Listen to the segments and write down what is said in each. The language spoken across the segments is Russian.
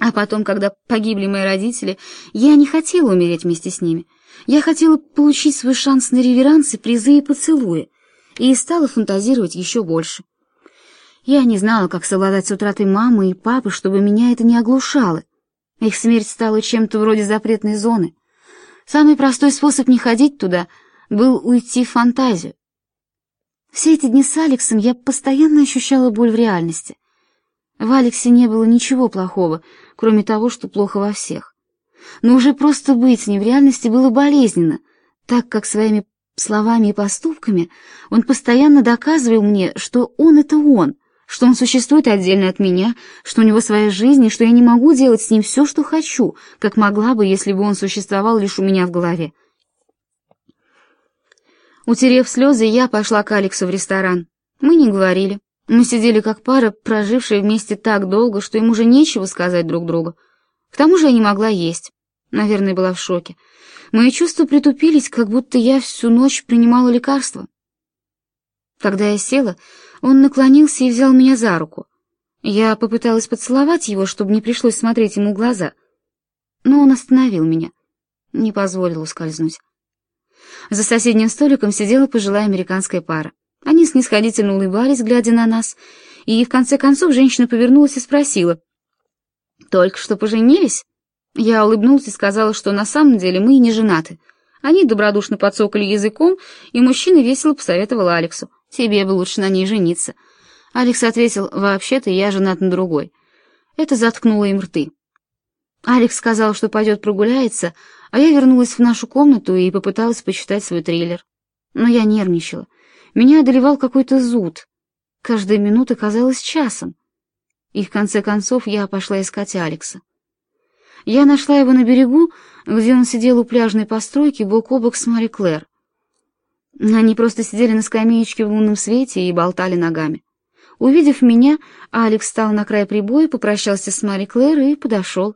А потом, когда погибли мои родители, я не хотела умереть вместе с ними. Я хотела получить свой шанс на реверансы, призы и поцелуи, и стала фантазировать еще больше. Я не знала, как совладать с утратой мамы и папы, чтобы меня это не оглушало. Их смерть стала чем-то вроде запретной зоны. Самый простой способ не ходить туда был уйти в фантазию. Все эти дни с Алексом я постоянно ощущала боль в реальности. В Алексе не было ничего плохого, кроме того, что плохо во всех. Но уже просто быть с ним в реальности было болезненно, так как своими словами и поступками он постоянно доказывал мне, что он — это он, что он существует отдельно от меня, что у него своя жизнь, и что я не могу делать с ним все, что хочу, как могла бы, если бы он существовал лишь у меня в голове. Утерев слезы, я пошла к Алексу в ресторан. Мы не говорили. Мы сидели как пара, прожившая вместе так долго, что им уже нечего сказать друг другу. К тому же я не могла есть. Наверное, была в шоке. Мои чувства притупились, как будто я всю ночь принимала лекарства. Когда я села, он наклонился и взял меня за руку. Я попыталась поцеловать его, чтобы не пришлось смотреть ему в глаза. Но он остановил меня, не позволил ускользнуть. За соседним столиком сидела пожилая американская пара. Они снисходительно улыбались, глядя на нас, и в конце концов женщина повернулась и спросила. «Только что поженились?» Я улыбнулась и сказала, что на самом деле мы и не женаты. Они добродушно подсокали языком, и мужчина весело посоветовал Алексу. «Тебе бы лучше на ней жениться». Алекс ответил, «Вообще-то я женат на другой». Это заткнуло им рты. Алекс сказал, что пойдет прогуляется, а я вернулась в нашу комнату и попыталась почитать свой триллер. Но я нервничала. Меня одолевал какой-то зуд. Каждая минута казалась часом. И в конце концов я пошла искать Алекса. Я нашла его на берегу, где он сидел у пляжной постройки бок о бок с Мари Клэр. Они просто сидели на скамеечке в лунном свете и болтали ногами. Увидев меня, Алекс встал на край прибоя, попрощался с Мари Клэр и подошел.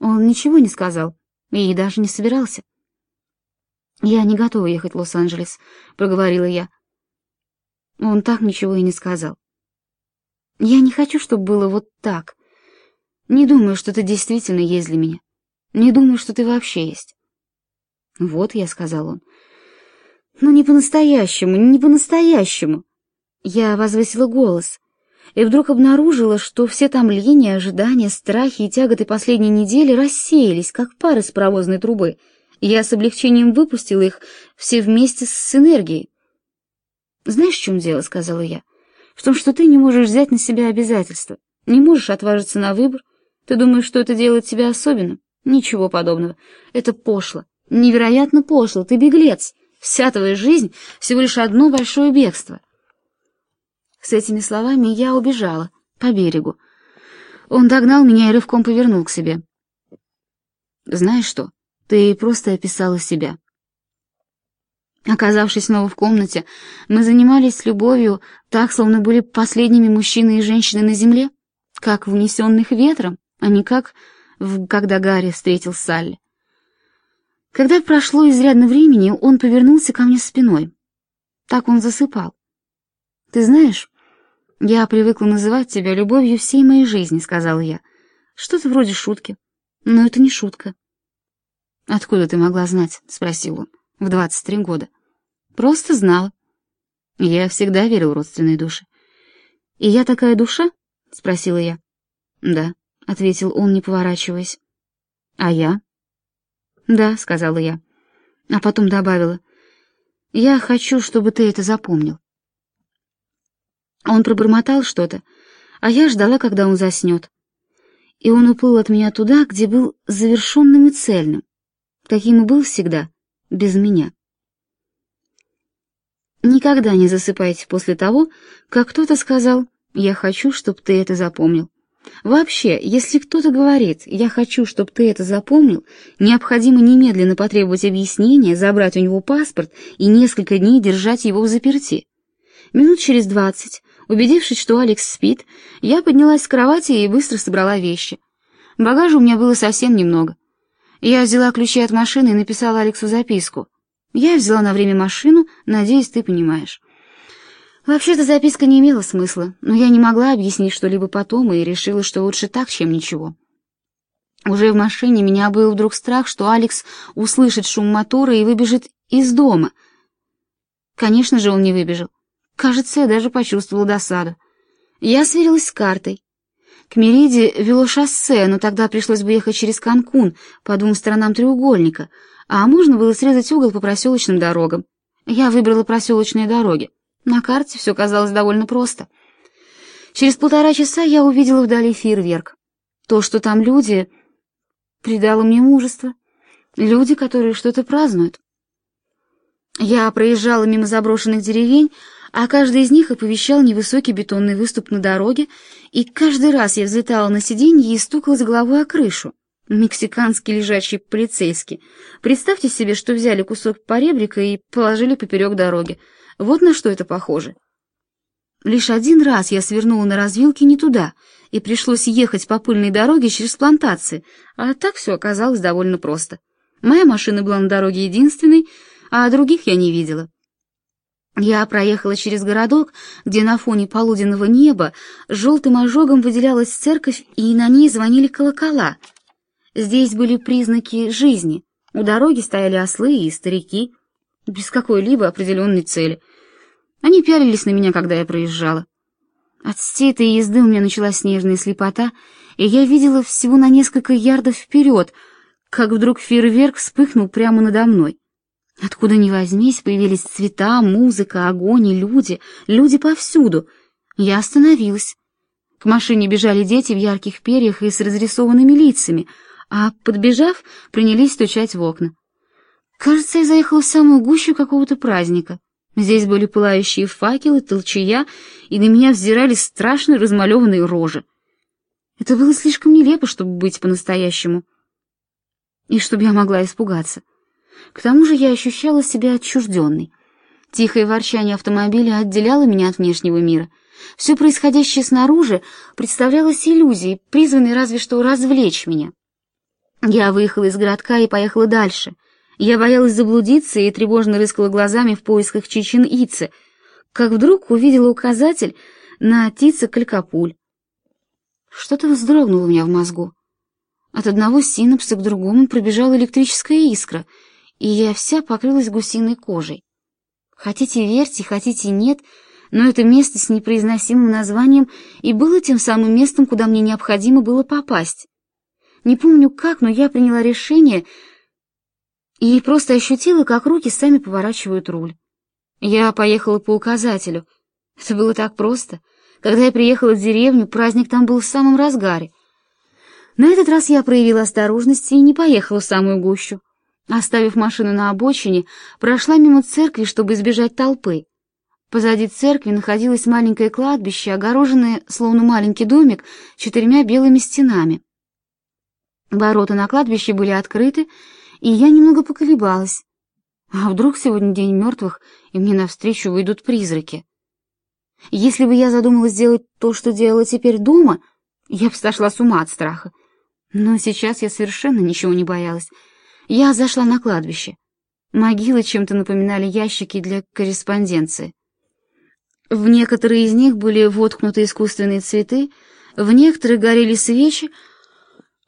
Он ничего не сказал. И даже не собирался. «Я не готова ехать в Лос-Анджелес», — проговорила я. Он так ничего и не сказал. «Я не хочу, чтобы было вот так. Не думаю, что ты действительно есть для меня. Не думаю, что ты вообще есть». «Вот», — я сказал он. «Но не по-настоящему, не по-настоящему». Я возвысила голос и вдруг обнаружила, что все томления, ожидания, страхи и тяготы последней недели рассеялись, как пар из паровозной трубы. Я с облегчением выпустила их все вместе с энергией. «Знаешь, в чем дело?» — сказала я. «В том, что ты не можешь взять на себя обязательства, не можешь отважиться на выбор. Ты думаешь, что это делает тебя особенным? Ничего подобного. Это пошло, невероятно пошло. Ты беглец. Вся твоя жизнь — всего лишь одно большое бегство». С этими словами я убежала по берегу. Он догнал меня и рывком повернул к себе. «Знаешь что, ты просто описала себя». Оказавшись снова в комнате, мы занимались любовью так, словно были последними мужчиной и женщиной на земле, как в унесенных ветром, а не как в когда Гарри встретил Салли. Когда прошло изрядно времени, он повернулся ко мне спиной. Так он засыпал. Ты знаешь, «Я привыкла называть тебя любовью всей моей жизни», — сказала я. «Что-то вроде шутки. Но это не шутка». «Откуда ты могла знать?» — спросил он. «В двадцать три года». «Просто знала». Я всегда верил в родственные души. «И я такая душа?» — спросила я. «Да», — ответил он, не поворачиваясь. «А я?» «Да», — сказала я. А потом добавила. «Я хочу, чтобы ты это запомнил». Он пробормотал что-то, а я ждала, когда он заснет. И он уплыл от меня туда, где был завершенным и цельным, каким был всегда, без меня. Никогда не засыпайте после того, как кто-то сказал «я хочу, чтобы ты это запомнил». Вообще, если кто-то говорит «я хочу, чтобы ты это запомнил», необходимо немедленно потребовать объяснения, забрать у него паспорт и несколько дней держать его в заперти. Минут через двадцать Убедившись, что Алекс спит, я поднялась с кровати и быстро собрала вещи. Багажа у меня было совсем немного. Я взяла ключи от машины и написала Алексу записку. Я взяла на время машину, надеюсь, ты понимаешь. Вообще-то записка не имела смысла, но я не могла объяснить что-либо потом и решила, что лучше так, чем ничего. Уже в машине меня был вдруг страх, что Алекс услышит шум мотора и выбежит из дома. Конечно же, он не выбежал. Кажется, я даже почувствовала досаду. Я сверилась с картой. К Мериде вело шоссе, но тогда пришлось бы ехать через Канкун по двум сторонам треугольника, а можно было срезать угол по проселочным дорогам. Я выбрала проселочные дороги. На карте все казалось довольно просто. Через полтора часа я увидела вдали фейерверк. То, что там люди, придало мне мужество. Люди, которые что-то празднуют. Я проезжала мимо заброшенных деревень, а каждый из них оповещал невысокий бетонный выступ на дороге, и каждый раз я взлетала на сиденье и стукалась головой о крышу. Мексиканский лежачий полицейский. Представьте себе, что взяли кусок поребрика и положили поперек дороги. Вот на что это похоже. Лишь один раз я свернула на развилке не туда, и пришлось ехать по пыльной дороге через плантации, а так все оказалось довольно просто. Моя машина была на дороге единственной, а других я не видела. Я проехала через городок, где на фоне полуденного неба желтым ожогом выделялась церковь, и на ней звонили колокола. Здесь были признаки жизни. У дороги стояли ослы и старики, без какой-либо определенной цели. Они пялились на меня, когда я проезжала. От всей этой езды у меня началась снежная слепота, и я видела всего на несколько ярдов вперед, как вдруг фейерверк вспыхнул прямо надо мной. Откуда ни возьмись, появились цвета, музыка, огонь и люди, люди повсюду. Я остановилась. К машине бежали дети в ярких перьях и с разрисованными лицами, а, подбежав, принялись стучать в окна. Кажется, я заехала в самую гущу какого-то праздника. Здесь были пылающие факелы, толчая, и на меня взирали страшно размалеванные рожи. Это было слишком нелепо, чтобы быть по-настоящему, и чтобы я могла испугаться. К тому же я ощущала себя отчужденной. Тихое ворчание автомобиля отделяло меня от внешнего мира. Все происходящее снаружи представлялось иллюзией, призванной разве что развлечь меня. Я выехала из городка и поехала дальше. Я боялась заблудиться и тревожно рыскала глазами в поисках Чичен-Ицы, как вдруг увидела указатель на Тица-Калькапуль. Что-то вздрогнуло у меня в мозгу. От одного синапса к другому пробежала электрическая искра — и я вся покрылась гусиной кожей. Хотите верьте, хотите нет, но это место с непроизносимым названием и было тем самым местом, куда мне необходимо было попасть. Не помню как, но я приняла решение и просто ощутила, как руки сами поворачивают руль. Я поехала по указателю. Это было так просто. Когда я приехала в деревню, праздник там был в самом разгаре. На этот раз я проявила осторожность и не поехала в самую гущу. Оставив машину на обочине, прошла мимо церкви, чтобы избежать толпы. Позади церкви находилось маленькое кладбище, огороженное, словно маленький домик, четырьмя белыми стенами. Ворота на кладбище были открыты, и я немного поколебалась. А вдруг сегодня день мертвых, и мне навстречу выйдут призраки? Если бы я задумала сделать то, что делала теперь дома, я бы сошла с ума от страха. Но сейчас я совершенно ничего не боялась. Я зашла на кладбище. Могилы чем-то напоминали ящики для корреспонденции. В некоторые из них были воткнуты искусственные цветы, в некоторых горели свечи,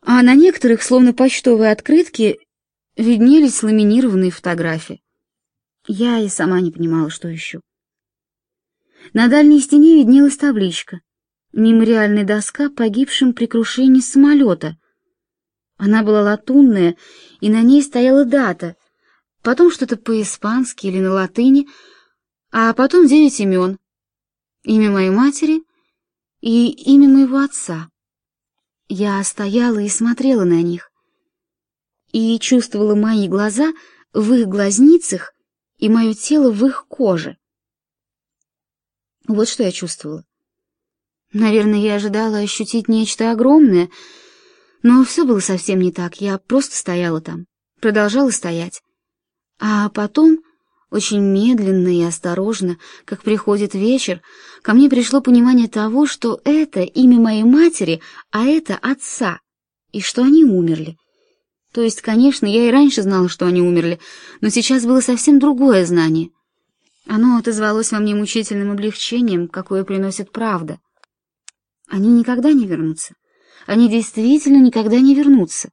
а на некоторых, словно почтовые открытки, виднелись ламинированные фотографии. Я и сама не понимала, что ищу. На дальней стене виднелась табличка «Мемориальная доска погибшим при крушении самолета», она была латунная, и на ней стояла дата, потом что-то по-испански или на латыни, а потом девять имен. Имя моей матери и имя моего отца. Я стояла и смотрела на них, и чувствовала мои глаза в их глазницах и мое тело в их коже. Вот что я чувствовала. Наверное, я ожидала ощутить нечто огромное — но все было совсем не так, я просто стояла там, продолжала стоять. А потом, очень медленно и осторожно, как приходит вечер, ко мне пришло понимание того, что это имя моей матери, а это отца, и что они умерли. То есть, конечно, я и раньше знала, что они умерли, но сейчас было совсем другое знание. Оно отозвалось во мне мучительным облегчением, какое приносит правда. Они никогда не вернутся. Они действительно никогда не вернутся.